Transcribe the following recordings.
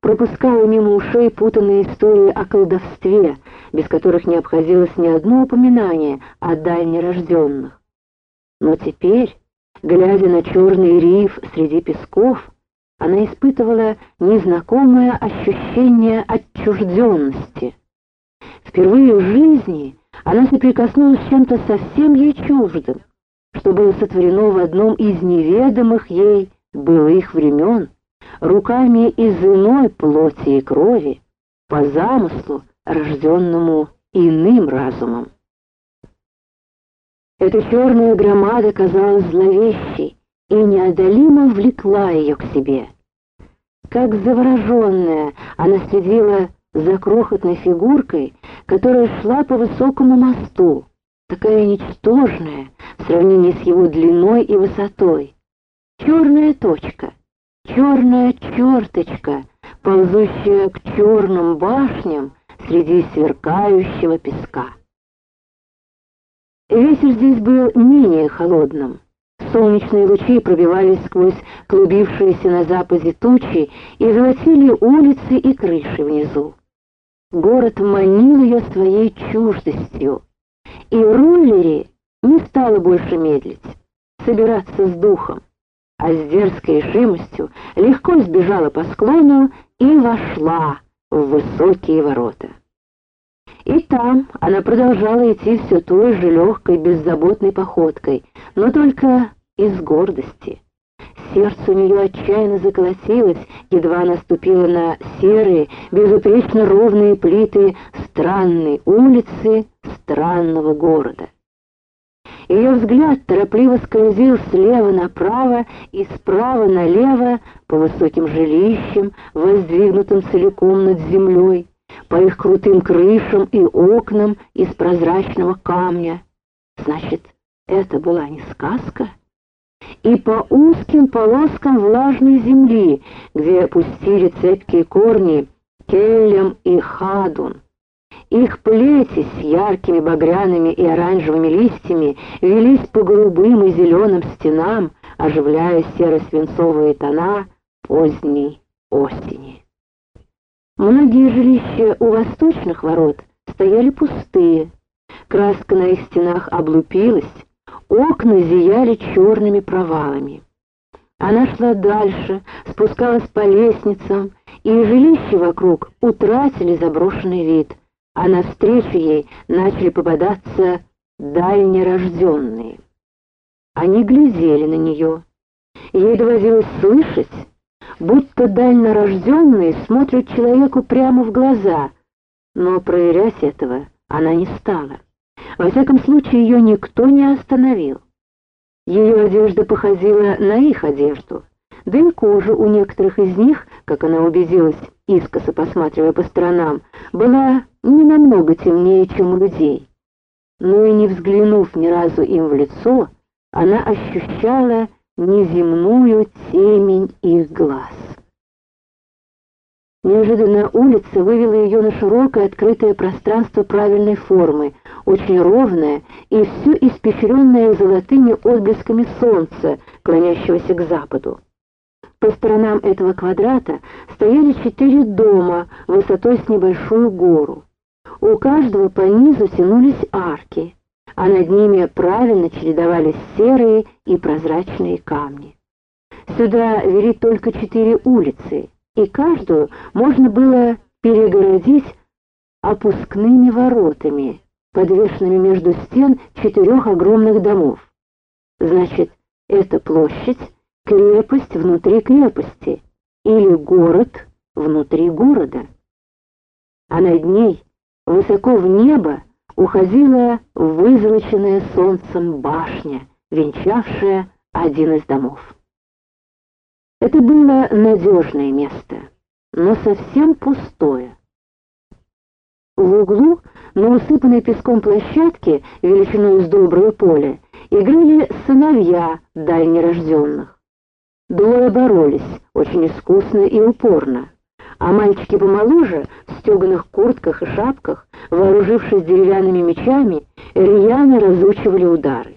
пропускала мимо ушей путанные истории о колдовстве, без которых не обходилось ни одно упоминание о дальнерожденных. Но теперь, глядя на черный риф среди песков, она испытывала незнакомое ощущение отчужденности. Впервые в жизни она соприкоснулась с чем-то совсем ей чуждым, что было сотворено в одном из неведомых ей былых времен, руками из иной плоти и крови, по замыслу, рожденному иным разумом. Эта черная громада казалась зловещей и неодолимо влекла ее к себе. Как завороженная, она следила за крохотной фигуркой, которая шла по высокому мосту, такая ничтожная в сравнении с его длиной и высотой. Черная точка, черная черточка, ползущая к черным башням среди сверкающего песка. Ветер здесь был менее холодным. Солнечные лучи пробивались сквозь клубившиеся на западе тучи и золотили улицы и крыши внизу. Город манил ее своей чуждостью, и Руллери не стала больше медлить, собираться с духом, а с дерзкой решимостью легко сбежала по склону и вошла в высокие ворота. И там она продолжала идти все той же легкой, беззаботной походкой, но только из гордости. Сердце у нее отчаянно заколотилось, едва наступило на серые, безупречно ровные плиты странной улицы странного города. Ее взгляд торопливо скользил слева направо и справа налево по высоким жилищам, воздвигнутым целиком над землей, по их крутым крышам и окнам из прозрачного камня. Значит, это была не сказка? И по узким полоскам влажной земли, где пустили цепкие корни келем и хадун. Их плети с яркими багряными и оранжевыми листьями велись по голубым и зеленым стенам, оживляя серо-свинцовые тона поздней осени. Многие жилища у восточных ворот стояли пустые, краска на их стенах облупилась, окна зияли черными провалами. Она шла дальше, спускалась по лестницам, и жилища вокруг утратили заброшенный вид — а навстречу ей начали попадаться дальнерожденные. Они глядели на нее. Ей доводилось слышать, будто дальнорожденные смотрят человеку прямо в глаза, но проверять этого она не стала. Во всяком случае, ее никто не остановил. Ее одежда походила на их одежду, да и кожа у некоторых из них, как она убедилась, искоса посматривая по сторонам, была не намного темнее, чем у людей. Но и не взглянув ни разу им в лицо, она ощущала неземную темень их глаз. Неожиданно улица вывела ее на широкое открытое пространство правильной формы, очень ровное и все испещренное золотыми отблесками солнца, клонящегося к западу. По сторонам этого квадрата стояли четыре дома высотой с небольшую гору. У каждого по низу тянулись арки, а над ними правильно чередовались серые и прозрачные камни. Сюда вели только четыре улицы, и каждую можно было перегородить опускными воротами, подвешенными между стен четырех огромных домов. Значит, эта площадь крепость внутри крепости или город внутри города. А над ней, высоко в небо, уходила вызолоченная солнцем башня, венчавшая один из домов. Это было надежное место, но совсем пустое. В углу, на усыпанной песком площадке, величиной с доброе поле, играли сыновья дальнерожденных. Двое боролись, очень искусно и упорно, а мальчики помоложе, в стеганых куртках и шапках, вооружившись деревянными мечами, рьяно разучивали удары.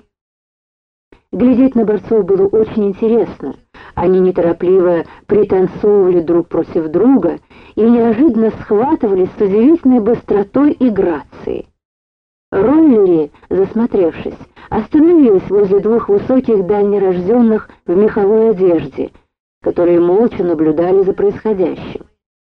Глядеть на борцов было очень интересно. Они неторопливо пританцовывали друг против друга и неожиданно схватывались с удивительной быстротой и грацией. Роллери, засмотревшись, остановилась возле двух высоких дальнерожденных в меховой одежде, которые молча наблюдали за происходящим.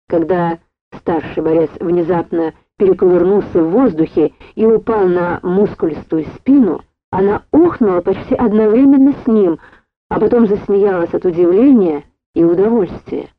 Когда старший борец внезапно перекувырнулся в воздухе и упал на мускулистую спину, она охнула почти одновременно с ним, а потом засмеялась от удивления и удовольствия.